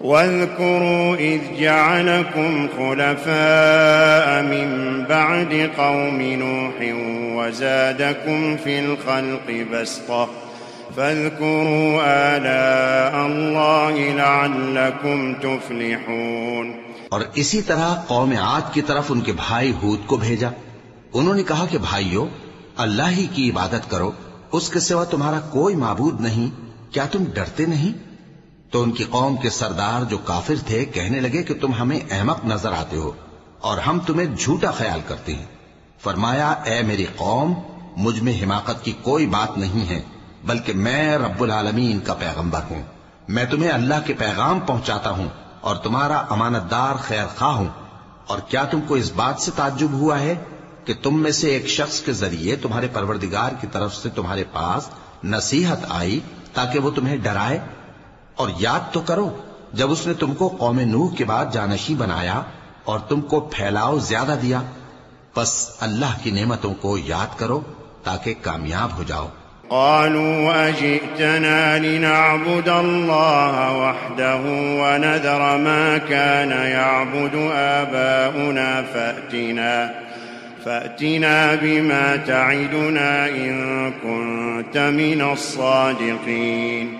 واذكروا إذ جعلكم خلفاء من بعد قوم نوح وزادكم في الخلق بسطة فاذكروا آلاء الله لعلكم تفلحون اور اسی طرح قوم عاد کی طرف ان کے بھائی ہود کو بھیجا۔ انہوں نے کہا کہ بھائیو، اللہ ہی کی عبادت کرو، اس کے سوا تمہارا کوئی معبود نہیں، کیا تم ڈرتے نہیں؟ تو ان کی قوم کے سردار جو کافر تھے کہنے لگے کہ تم ہمیں احمق نظر آتے ہو اور ہم تمہیں جھوٹا خیال کرتے ہیں۔ فرمایا، اے میری قوم، مجھ میں حماقت کی کوئی بات نہیں ہے، بلکہ میں رب العالمین کا پیغمبر ہوں۔ میں تمہیں اللہ کے پیغام پہنچاتا ہوں اور تمہارا امانت دار خیر خواہ ہوں۔ اور کیا تم کو اس بات سے تعجب ہوا ہے کہ تم میں سے ایک شخص کے ذریعے تمہارے پروردگار کی طرف سے تمہارے پاس نصیحت آئی تاکہ وہ تمہیں ڈرائے؟ اور یاد تو کرو، جب اس نے تم کو قوم نوح کے بعد جانشی بنایا اور تم کو پھیلاؤ زیادہ دیا بس اللہ کی نعمتوں کو یاد کرو تاکہ کامیاب ہو جاؤ۔ قالوا أجئتنا لنعبد الله وحده ونذر ما كان يعبد آباؤنا فأتنا فأتنا بما تعدنا إن كنت من الصادقين۔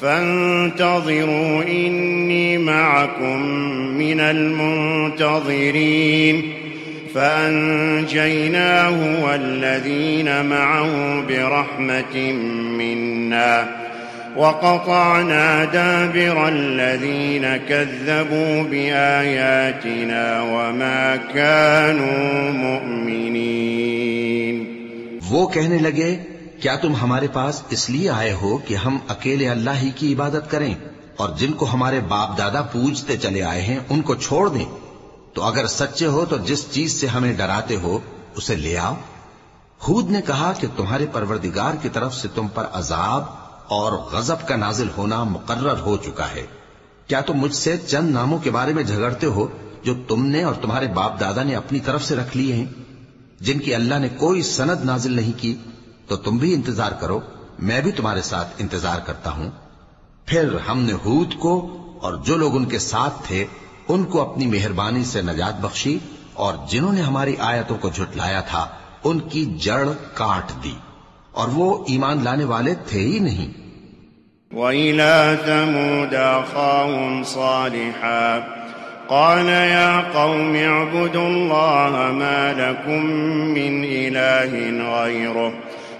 فانتظروا إني معكم من المنتظرين. فأنجيناه والذين معه برحمة منا. وقطعنا دابر الذين كذبوا بآياتنا وما كانوا مؤمنين. وہ کہنے لگے کیا تم ہمارے پاس اس لیے آئے ہو کہ ہم اکیلے اللہ ہی کی عبادت کریں اور جن کو ہمارے باپ دادا پوجتے چلے آئے ہیں ان کو چھوڑ دیں؟ تو اگر سچے ہو تو جس چیز سے ہمیں ڈراتے ہو اسے لے آؤ۔ خود نے کہا کہ تمہارے پروردگار کی طرف سے تم پر عذاب اور غضب کا نازل ہونا مقرر ہو چکا ہے۔ کیا تم مجھ سے چند ناموں کے بارے میں جھگڑتے ہو جو تم نے اور تمہارے باپ دادا نے اپنی طرف سے رکھ لیے ہیں؟ جن کی اللہ نے کوئی سند نازل نہیں کی تو تم بھی انتظار کرو، میں بھی تمہارے ساتھ انتظار کرتا ہوں۔ پھر ہم نے ہود کو اور جو لوگ ان کے ساتھ تھے، ان کو اپنی مہربانی سے نجات بخشی اور جنہوں نے ہماری آیتوں کو جھٹلایا تھا، ان کی جڑ کاٹ دی۔ اور وہ ایمان لانے والے تھے ہی نہیں۔ وَإِلَى ثَمُودَ أَخَاهُمْ صَالِحًا۔ قَالَ يَا قَوْمِ اعْبُدُوا اللَّهَ مَا لَكُمْ مِنْ إِلَٰهٍ غَيْرُهُ۔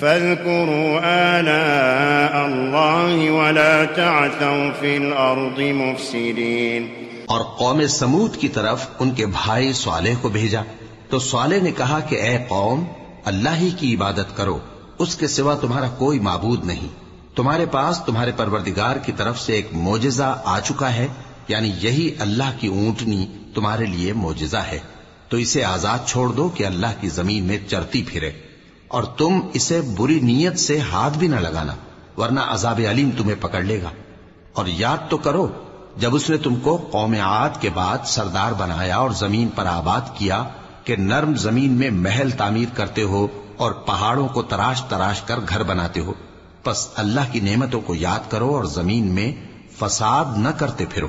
فاذكروا آلاء الله ولا تعثوا في الأرض مفسدين. اور قوم سمود کی طرف ان کے بھائی صالح کو بھیجا۔ تو صالح نے کہا کہ اے قوم، اللہ ہی کی عبادت کرو، اس کے سوا تمہارا کوئی معبود نہیں۔ تمہارے پاس تمہارے پروردگار کی طرف سے ایک موجزہ آ چکا ہے یعنی یہی اللہ کی اونٹنی تمہارے لیے موجزہ ہے۔ تو اسے آزاد چھوڑ دو کہ اللہ کی زمین میں چرتی پھرے۔ اور تم اسے بری نیت سے ہاتھ بھی نہ لگانا، ورنہ عذاب علیم تمہیں پکڑ لے گا۔ اور یاد تو کرو، جب اس نے تم کو قوم عاد کے بعد سردار بنایا اور زمین پر آباد کیا کہ نرم زمین میں محل تعمیر کرتے ہو اور پہاڑوں کو تراش تراش کر گھر بناتے ہو۔ پس اللہ کی نعمتوں کو یاد کرو اور زمین میں فساد نہ کرتے پھرو۔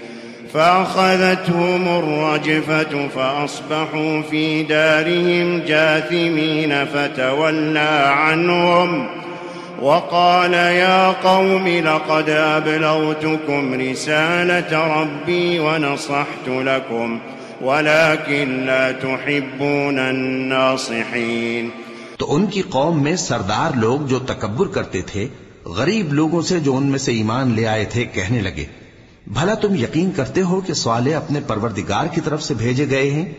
فأخذتهم الرجفة فأصبحوا في دارهم جاثمين فتولى عنهم وقال يا قوم لقد أبلغتكم رسالة ربي ونصحت لكم ولكن لا تحبون الناصحين تو ان کی قوم میں سردار لوگ جو تکبر کرتے تھے، غریب لوگوں سے جو ان میں سے ایمان لے آئے تھے، کہنے لگے بھلا تم یقین کرتے ہو کہ سوالے اپنے پروردگار کی طرف سے بھیجے گئے ہیں؟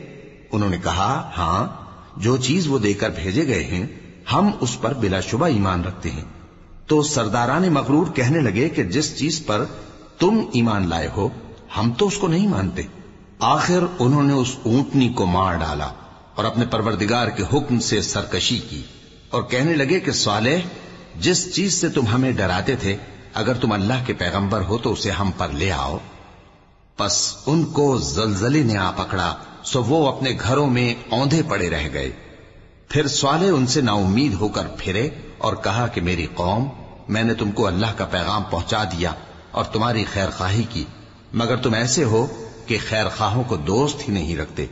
انہوں نے کہا ہاں جو چیز وہ دے کر بھیجے گئے ہیں، ہم اس پر بلا شبہ ایمان رکھتے ہیں۔ تو سرداران مغرور کہنے لگے کہ جس چیز پر تم ایمان لائے ہو، ہم تو اس کو نہیں مانتے۔ آخر انہوں نے اس اونٹنی کو مار ڈالا اور اپنے پروردگار کے حکم سے سرکشی کی اور کہنے لگے کہ صالح، جس چیز سے تم ہمیں ڈراتے تھے اگر تم اللہ کے پیغمبر ہو تو اسے ہم پر لے آؤ۔ پس ان کو زلزلے نے آ پکڑا، سو وہ اپنے گھروں میں اوندے پڑے رہ گئے۔ پھر سوالے ان سے نا امید ہو کر پھرے اور کہا کہ میری قوم، میں نے تم کو اللہ کا پیغام پہنچا دیا اور تمہاری خیر خواہی کی، مگر تم ایسے ہو کہ خیر خواہوں کو دوست ہی نہیں رکھتے۔